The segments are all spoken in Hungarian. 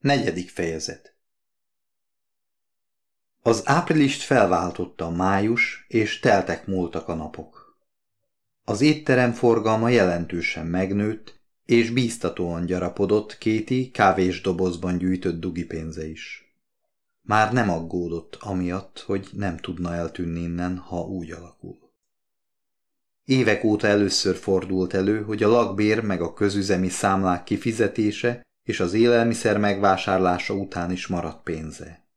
Negyedik fejezet Az áprilist felváltotta a május, és teltek múltak a napok. Az étterem forgalma jelentősen megnőtt, és bíztatóan gyarapodott Kéti kávésdobozban gyűjtött dugi pénze is. Már nem aggódott amiatt, hogy nem tudna eltűnni innen, ha úgy alakul. Évek óta először fordult elő, hogy a lakbér meg a közüzemi számlák kifizetése és az élelmiszer megvásárlása után is maradt pénze.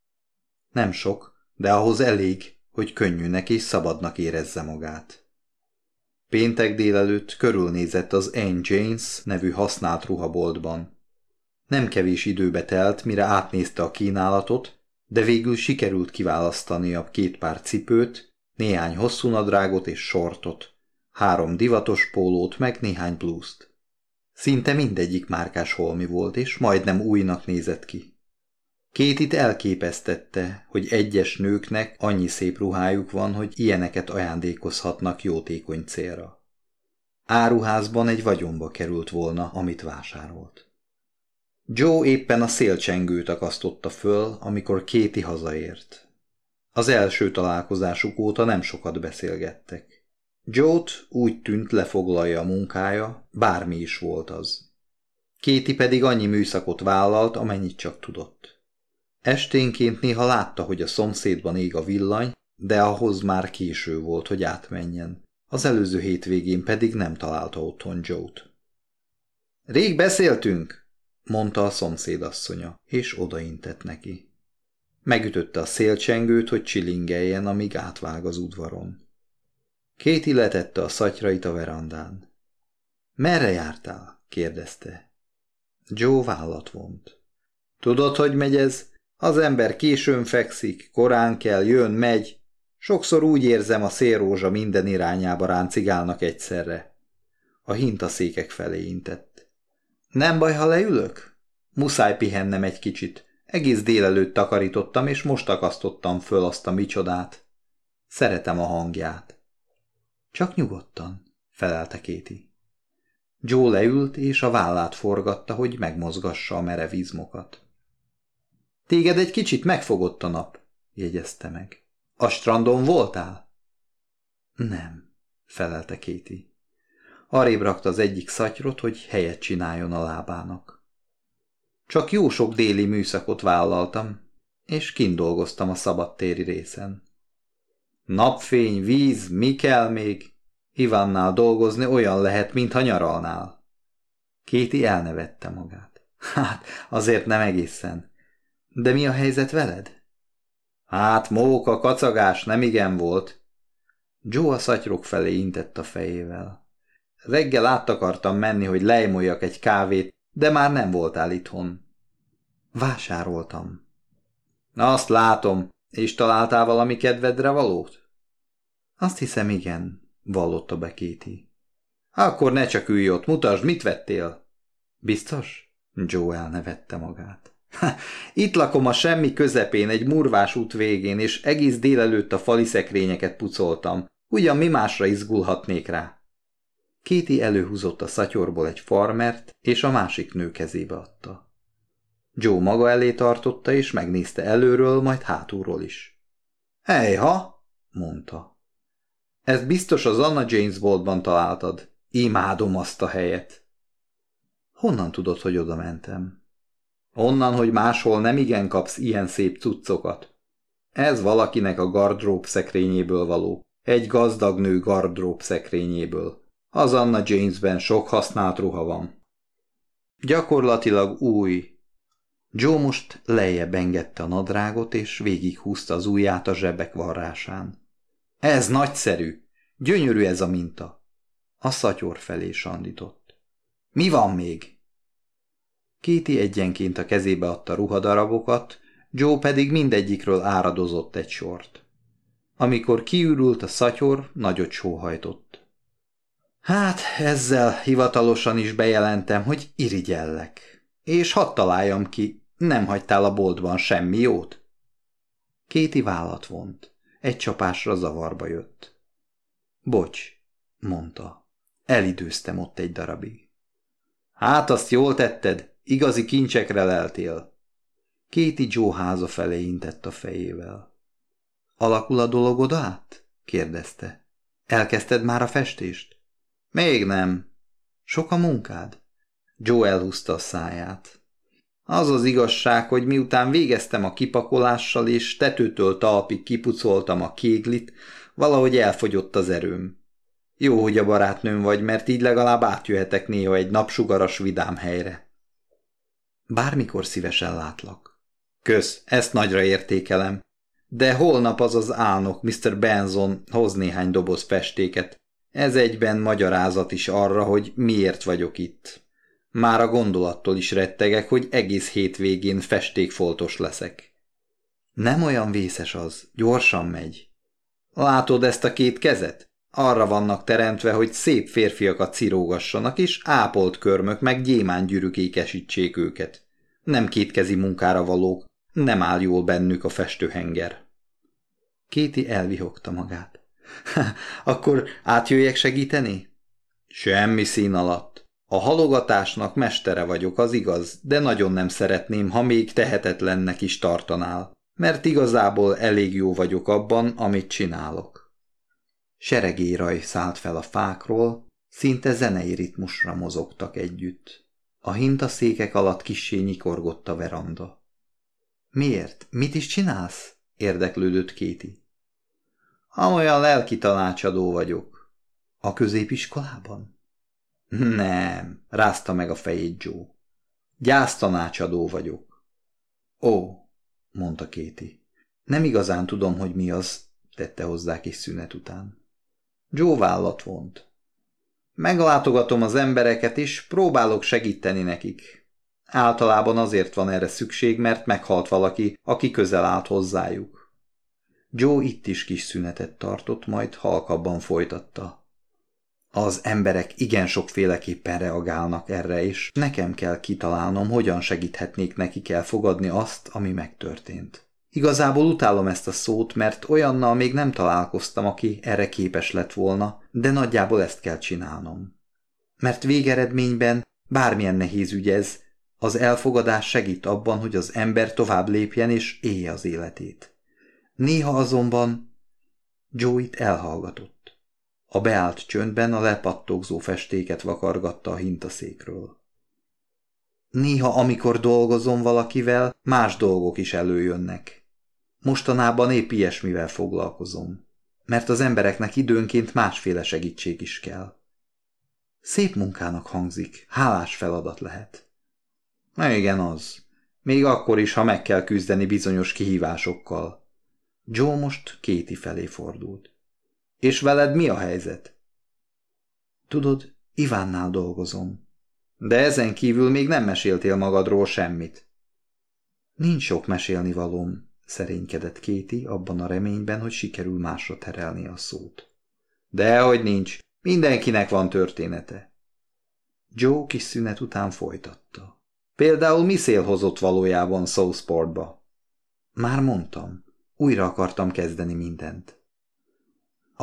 Nem sok, de ahhoz elég, hogy könnyűnek és szabadnak érezze magát. Péntek délelőtt körülnézett az Anne James nevű használt ruhaboltban. Nem kevés időbe telt, mire átnézte a kínálatot, de végül sikerült kiválasztani a két pár cipőt, néhány hosszú nadrágot és sortot, három divatos pólót meg néhány blúzt. Szinte mindegyik márkás holmi volt, és majdnem újnak nézett ki. Kétit elképesztette, hogy egyes nőknek annyi szép ruhájuk van, hogy ilyeneket ajándékozhatnak jótékony célra. Áruházban egy vagyonba került volna, amit vásárolt. Joe éppen a szélcsengőt akasztotta föl, amikor Kéti hazaért. Az első találkozásuk óta nem sokat beszélgettek. Jót úgy tűnt lefoglalja a munkája, bármi is volt az. Kéti pedig annyi műszakot vállalt, amennyit csak tudott. Esténként néha látta, hogy a szomszédban ég a villany, de ahhoz már késő volt, hogy átmenjen. Az előző hétvégén pedig nem találta otthon Jót. Rég beszéltünk, mondta a szomszédasszonya, és odaintett neki. Megütötte a szélcsengőt, hogy csilingeljen, amíg átvág az udvaron. Kéti letette a szatyrait a verandán. Merre jártál? kérdezte. Joe vállat vont. Tudod, hogy megy ez? Az ember későn fekszik, korán kell, jön, megy. Sokszor úgy érzem, a szélrózsa minden irányába ráncigálnak egyszerre. A hintaszékek felé intett. Nem baj, ha leülök? Muszáj pihennem egy kicsit. Egész délelőtt takarítottam, és most akasztottam föl azt a micsodát. Szeretem a hangját. Csak nyugodtan, felelte Kéti. Joe leült, és a vállát forgatta, hogy megmozgassa a merev izmokat. Téged egy kicsit megfogott a nap, jegyezte meg. A strandon voltál? Nem, felelte Kéti. Arrébb rakta az egyik szatyrot, hogy helyet csináljon a lábának. Csak jó sok déli műszakot vállaltam, és kindolgoztam a szabadtéri részen. Napfény, víz, mi kell még? Ivánnál dolgozni olyan lehet, mintha nyaralnál. Kéti elnevette magát. Hát, azért nem egészen. De mi a helyzet veled? Hát, móka, kacagás nem igen volt. Joe a szatyrok felé intett a fejével. Reggel át akartam menni, hogy lejmoljak egy kávét, de már nem voltál itthon. Vásároltam. Azt látom. És találtál valami kedvedre valót? Azt hiszem, igen, vallotta be Kéti. Akkor ne csak ülj ott, mutasd, mit vettél? Biztos? Joe elnevette magát. Itt lakom a semmi közepén, egy murvás út végén, és egész délelőtt a fali szekrényeket pucoltam. Ugyan mi másra izgulhatnék rá? Kéti előhúzott a szatyorból egy farmert, és a másik nő kezébe adta. Joe maga elé tartotta, és megnézte előről, majd hátulról is. Ejha, mondta. Ez biztos az Anna James boltban találtad. Imádom azt a helyet. Honnan tudod, hogy oda mentem? Onnan, hogy máshol nem igen kapsz ilyen szép cuccokat. Ez valakinek a gardrób szekrényéből való. Egy gazdag nő gardrób szekrényéből. Az Anna Jamesben sok használt ruha van. Gyakorlatilag új. Joe most lejjebb engedte a nadrágot, és végighúzta az ujját a zsebek varrásán. Ez nagyszerű! Gyönyörű ez a minta! A szatyor felé sandított. Mi van még? Kéti egyenként a kezébe adta ruhadarabokat, Joe pedig mindegyikről áradozott egy sort. Amikor kiürült a szatyor, nagyot sóhajtott. Hát, ezzel hivatalosan is bejelentem, hogy irigyellek. És hadd találjam ki, nem hagytál a boltban semmi jót? Kéti vállat vont. Egy csapásra zavarba jött. Bocs, mondta. Elidőztem ott egy darabig. Hát azt jól tetted, igazi kincsekre leltél. Kéti Joe háza felé intett a fejével. Alakul a dologod át? kérdezte. Elkezdted már a festést? Még nem. Sok a munkád? Joe elhúzta a száját. Az az igazság, hogy miután végeztem a kipakolással és tetőtől talpig kipucoltam a kéglit, valahogy elfogyott az erőm. Jó, hogy a barátnőm vagy, mert így legalább átjöhetek néha egy napsugaras vidám helyre. Bármikor szívesen látlak. Kösz, ezt nagyra értékelem. De holnap az az álnok, Mr. Benson hoz néhány doboz festéket. Ez egyben magyarázat is arra, hogy miért vagyok itt. Már a gondolattól is rettegek, hogy egész hétvégén festékfoltos leszek. Nem olyan vészes az, gyorsan megy. Látod ezt a két kezet? Arra vannak teremtve, hogy szép férfiakat cirógassanak, és ápolt körmök meg gyémángyűrűk ékesítsék őket. Nem kétkezi munkára valók, nem áll jól bennük a festőhenger. Kéti elvihogta magát. Akkor átjöjjek segíteni? Semmi szín alatt. A halogatásnak mestere vagyok, az igaz, de nagyon nem szeretném, ha még tehetetlennek is tartanál, mert igazából elég jó vagyok abban, amit csinálok. Seregéraj szállt fel a fákról, szinte zenei ritmusra mozogtak együtt. A hintaszékek alatt kissé nyikorgott a veranda. Miért? Mit is csinálsz? érdeklődött Kéti. Amolyan lelki tanácsadó vagyok. A középiskolában? Nem, rázta meg a fejét Joe. Gyásztanácsadó vagyok. Ó, mondta Kéti. Nem igazán tudom, hogy mi az, tette hozzá kis szünet után. Joe vállat vont. Meglátogatom az embereket, és próbálok segíteni nekik. Általában azért van erre szükség, mert meghalt valaki, aki közel állt hozzájuk. Joe itt is kis szünetet tartott, majd halkabban folytatta. Az emberek igen sokféleképpen reagálnak erre, és nekem kell kitalálnom, hogyan segíthetnék nekik elfogadni azt, ami megtörtént. Igazából utálom ezt a szót, mert olyannal még nem találkoztam, aki erre képes lett volna, de nagyjából ezt kell csinálnom. Mert végeredményben bármilyen nehéz ügy ez, az elfogadás segít abban, hogy az ember tovább lépjen és élje az életét. Néha azonban Joe-it elhallgatott. A beállt csöndben a lepattogzó festéket vakargatta a hintaszékről. Néha, amikor dolgozom valakivel, más dolgok is előjönnek. Mostanában épp ilyesmivel foglalkozom, mert az embereknek időnként másféle segítség is kell. Szép munkának hangzik, hálás feladat lehet. Na igen, az. Még akkor is, ha meg kell küzdeni bizonyos kihívásokkal. Joe most Kéti felé fordult. És veled mi a helyzet? Tudod, Ivánnál dolgozom. De ezen kívül még nem meséltél magadról semmit. Nincs sok mesélni valóm, szerénykedett Kéti abban a reményben, hogy sikerül másra terelni a szót. Dehogy nincs, mindenkinek van története. Joe kis szünet után folytatta. Például mi szél hozott valójában Southportba? Már mondtam, újra akartam kezdeni mindent.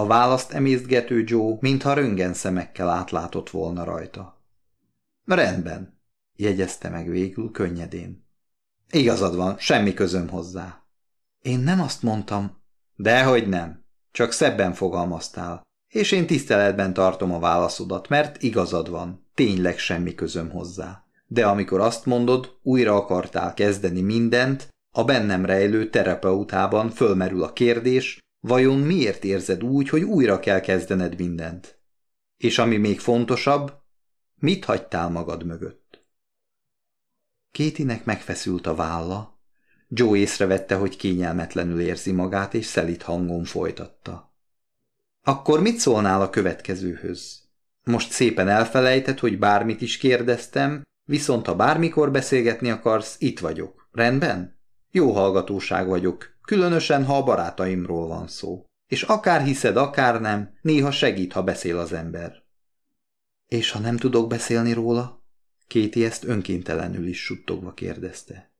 A választ emésztgető Joe, mintha röngen szemekkel átlátott volna rajta. Rendben, jegyezte meg végül könnyedén. Igazad van, semmi közöm hozzá. Én nem azt mondtam. Dehogy nem. Csak szebben fogalmaztál. És én tiszteletben tartom a válaszodat, mert igazad van. Tényleg semmi közöm hozzá. De amikor azt mondod, újra akartál kezdeni mindent, a bennem rejlő terapeutában fölmerül a kérdés, vajon miért érzed úgy, hogy újra kell kezdened mindent? És ami még fontosabb, mit hagytál magad mögött? Kétinek megfeszült a válla, Joe észrevette, hogy kényelmetlenül érzi magát, és szelit hangon folytatta. Akkor mit szólnál a következőhöz? Most szépen elfelejtett, hogy bármit is kérdeztem, viszont ha bármikor beszélgetni akarsz, itt vagyok. Rendben? Jó hallgatóság vagyok, különösen, ha a barátaimról van szó. És akár hiszed, akár nem, néha segít, ha beszél az ember. És ha nem tudok beszélni róla? Kéti ezt önkéntelenül is suttogva kérdezte.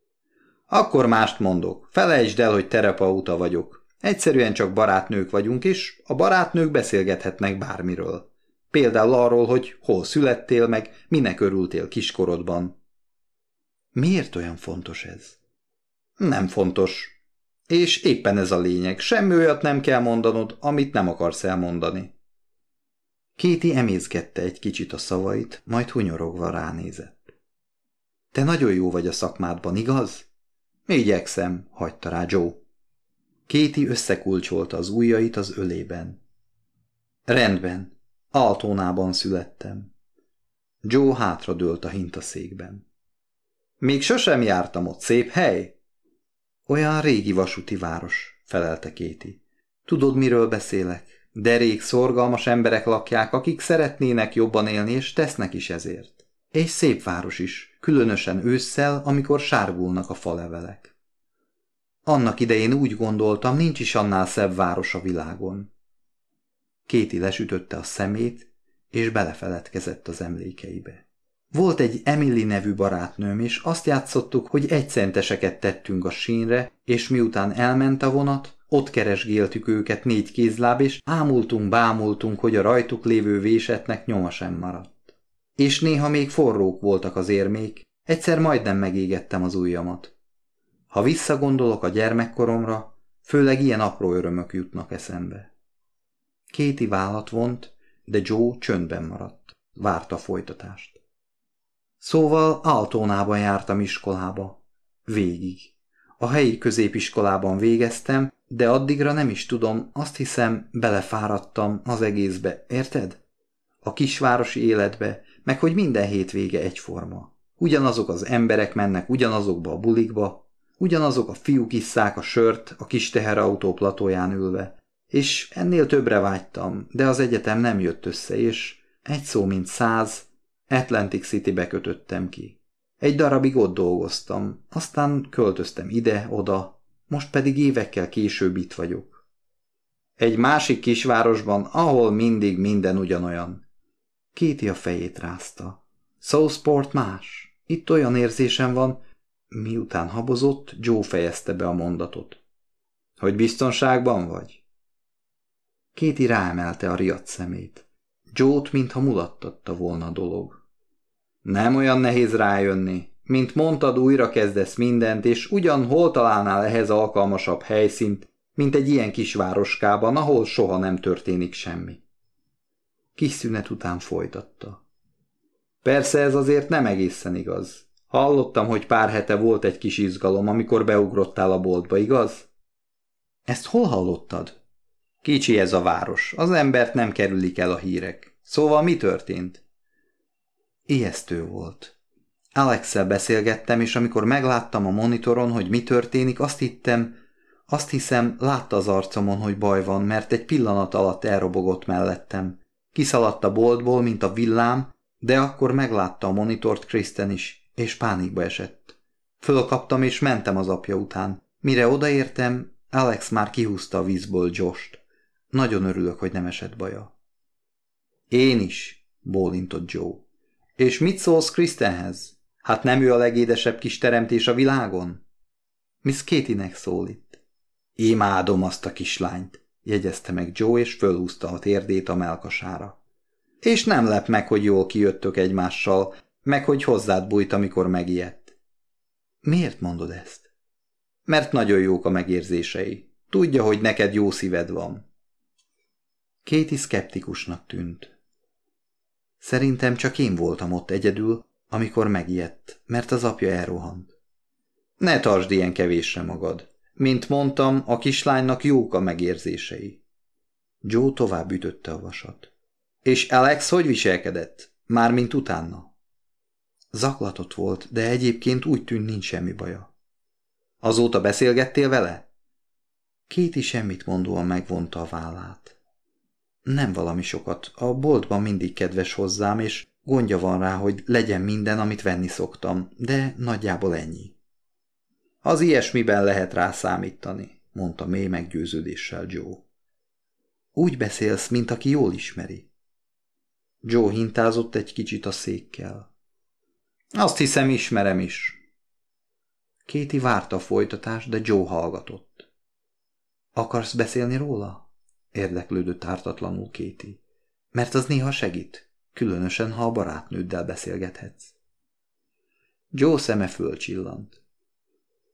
Akkor mást mondok. Felejtsd el, hogy terapeuta vagyok. Egyszerűen csak barátnők vagyunk, és a barátnők beszélgethetnek bármiről. Például arról, hogy hol születtél meg, minek örültél kiskorodban. Miért olyan fontos ez? Nem fontos. És éppen ez a lényeg. Semmi olyat nem kell mondanod, amit nem akarsz elmondani. Kéti emészgette egy kicsit a szavait, majd hunyorogva ránézett. Te nagyon jó vagy a szakmádban, igaz? Igyekszem, hagyta rá Joe. Kéti összekulcsolta az ujjait az ölében. Rendben, Altónában születtem. Joe hátradőlt a hintaszékben. Még sosem jártam ott, szép hely? Olyan régi vasúti város, felelte Kéti. Tudod, miről beszélek? Derék, szorgalmas emberek lakják, akik szeretnének jobban élni, és tesznek is ezért. És szép város is, különösen ősszel, amikor sárgulnak a falevelek. Annak idején úgy gondoltam, nincs is annál szebb város a világon. Kéti lesütötte a szemét, és belefeledkezett az emlékeibe. Volt egy Emily nevű barátnőm, és azt játszottuk, hogy egycenteseket tettünk a sínre, és miután elment a vonat, ott keresgéltük őket négy kézláb, és ámultunk, bámultunk, hogy a rajtuk lévő vésetnek nyoma sem maradt. És néha még forrók voltak az érmék, egyszer majdnem megégettem az ujjamat. Ha visszagondolok a gyermekkoromra, főleg ilyen apró örömök jutnak eszembe. Kéti vállat vont, de Joe csöndben maradt. Várta a folytatást. Szóval Altónában jártam iskolába. Végig. A helyi középiskolában végeztem, de addigra nem is tudom, azt hiszem, belefáradtam az egészbe, érted? A kisvárosi életbe, meg hogy minden hétvége egyforma. Ugyanazok az emberek mennek ugyanazokba a bulikba, ugyanazok a fiúk isszák a sört a kis teherautó platóján ülve, és ennél többre vágytam, de az egyetem nem jött össze, és egy szó mint száz, Atlantic City-be kötöttem ki. Egy darabig ott dolgoztam, aztán költöztem ide-oda, most pedig évekkel később itt vagyok. Egy másik kisvárosban, ahol mindig minden ugyanolyan. Kéti a fejét rázta. Southport más. Itt olyan érzésem van, miután habozott, Joe fejezte be a mondatot. Hogy biztonságban vagy? Kéti ráemelte a riadt szemét. Joe-t, mintha mulattatta volna a dolog. Nem olyan nehéz rájönni. Mint mondtad, újra kezdesz mindent, és ugyan hol találnál ehhez alkalmasabb helyszínt, mint egy ilyen kisvároskában, ahol soha nem történik semmi. Kis szünet után folytatta. Persze ez azért nem egészen igaz. Hallottam, hogy pár hete volt egy kis izgalom, amikor beugrottál a boltba, igaz? Ezt hol hallottad? Kicsi ez a város, az embert nem kerülik el a hírek. Szóval mi történt? Ijesztő volt. Alexel beszélgettem, és amikor megláttam a monitoron, hogy mi történik, azt hittem, azt hiszem, látta az arcomon, hogy baj van, mert egy pillanat alatt elrobogott mellettem. Kiszaladt a boltból, mint a villám, de akkor meglátta a monitort Kristen is, és pánikba esett. Fölkaptam, és mentem az apja után. Mire odaértem, Alex már kihúzta a vízből Jost. Nagyon örülök, hogy nem esett baja. Én is, bólintott Joe. És mit szólsz Kristenhez? Hát nem ő a legédesebb kis teremtés a világon? Miss Kétinek szólít. Imádom azt a kislányt, jegyezte meg Joe, és fölhúzta a térdét a melkasára. És nem lep meg, hogy jól kijöttök egymással, meg hogy hozzád bújt, amikor megijedt. Miért mondod ezt? Mert nagyon jók a megérzései. Tudja, hogy neked jó szíved van. Kéti szkeptikusnak tűnt. Szerintem csak én voltam ott egyedül, amikor megijedt, mert az apja elrohant. Ne tartsd ilyen kevésre magad. Mint mondtam, a kislánynak jók a megérzései. Joe tovább ütötte a vasat. És Alex hogy viselkedett? Mármint utána. Zaklatott volt, de egyébként úgy tűnt nincs semmi baja. Azóta beszélgettél vele? Kéti semmit mondóan megvonta a vállát. Nem valami sokat. A boltban mindig kedves hozzám, és gondja van rá, hogy legyen minden, amit venni szoktam, de nagyjából ennyi. Az ilyesmiben lehet rá számítani, mondta mély meggyőződéssel Joe. Úgy beszélsz, mint aki jól ismeri. Joe hintázott egy kicsit a székkel. Azt hiszem, ismerem is. Kéti várta a folytatást, de Joe hallgatott. Akarsz beszélni róla? Érdeklődött ártatlanul Kéti. Mert az néha segít, különösen, ha a barátnőddel beszélgethetsz. Joe szeme fölcsillant.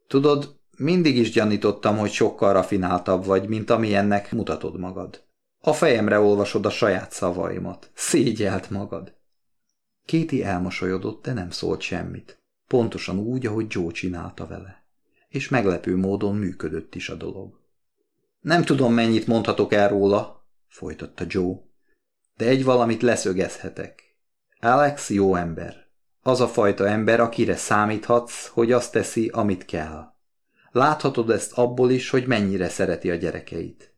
Tudod, mindig is gyanítottam, hogy sokkal rafináltabb vagy, mint amilyennek mutatod magad. A fejemre olvasod a saját szavaimat. Szégyelt magad. Kéti elmosolyodott, de nem szólt semmit. Pontosan úgy, ahogy Joe csinálta vele. És meglepő módon működött is a dolog. Nem tudom, mennyit mondhatok el róla, folytatta Joe, de egy valamit leszögezhetek. Alex jó ember. Az a fajta ember, akire számíthatsz, hogy azt teszi, amit kell. Láthatod ezt abból is, hogy mennyire szereti a gyerekeit.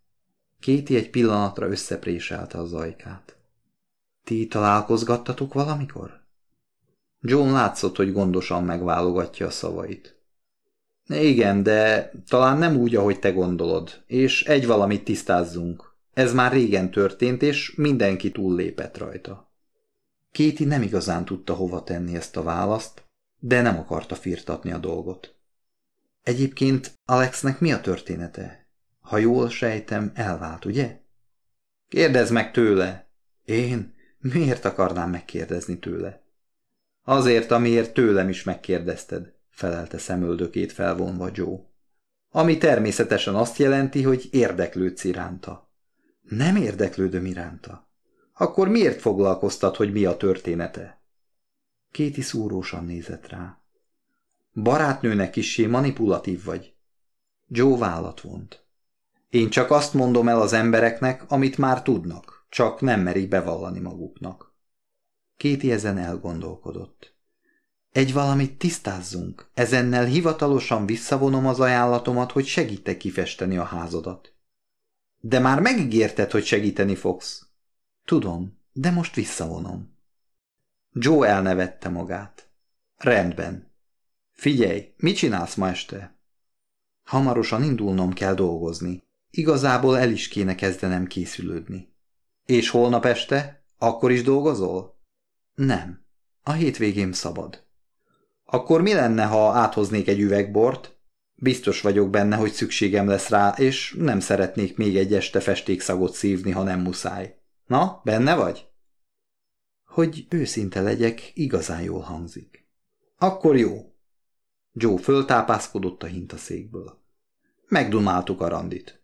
Kéti egy pillanatra összepréselte az ajkát. Ti találkozgattatok valamikor? John látszott, hogy gondosan megválogatja a szavait. Igen, de talán nem úgy, ahogy te gondolod, és egy valamit tisztázzunk. Ez már régen történt, és mindenki túllépett rajta. Kéti nem igazán tudta hova tenni ezt a választ, de nem akarta firtatni a dolgot. Egyébként Alexnek mi a története? Ha jól sejtem, elvált, ugye? Kérdezd meg tőle. Én? Miért akarnám megkérdezni tőle? Azért, amiért tőlem is megkérdezted, felelte szemöldökét felvonva Joe. Ami természetesen azt jelenti, hogy érdeklődsz iránta. Nem érdeklődöm iránta. Akkor miért foglalkoztat, hogy mi a története? Kéti szúrósan nézett rá. Barátnőnek kissé manipulatív vagy. Joe vállat vont. Én csak azt mondom el az embereknek, amit már tudnak, csak nem merik bevallani maguknak. Kéti ezen elgondolkodott. Egy valamit tisztázzunk, ezennel hivatalosan visszavonom az ajánlatomat, hogy segítek kifesteni a házadat. De már megígérted, hogy segíteni fogsz. Tudom, de most visszavonom. Joe elnevette magát. Rendben. Figyelj, mit csinálsz ma este? Hamarosan indulnom kell dolgozni. Igazából el is kéne kezdenem készülődni. És holnap este? Akkor is dolgozol? Nem. A hétvégém szabad. Akkor mi lenne, ha áthoznék egy üvegbort? Biztos vagyok benne, hogy szükségem lesz rá, és nem szeretnék még egy este festékszagot szívni, ha nem muszáj. Na, benne vagy? Hogy őszinte legyek, igazán jól hangzik. Akkor jó. Joe föltápászkodott a hintaszékből. Megdumáltuk a randit.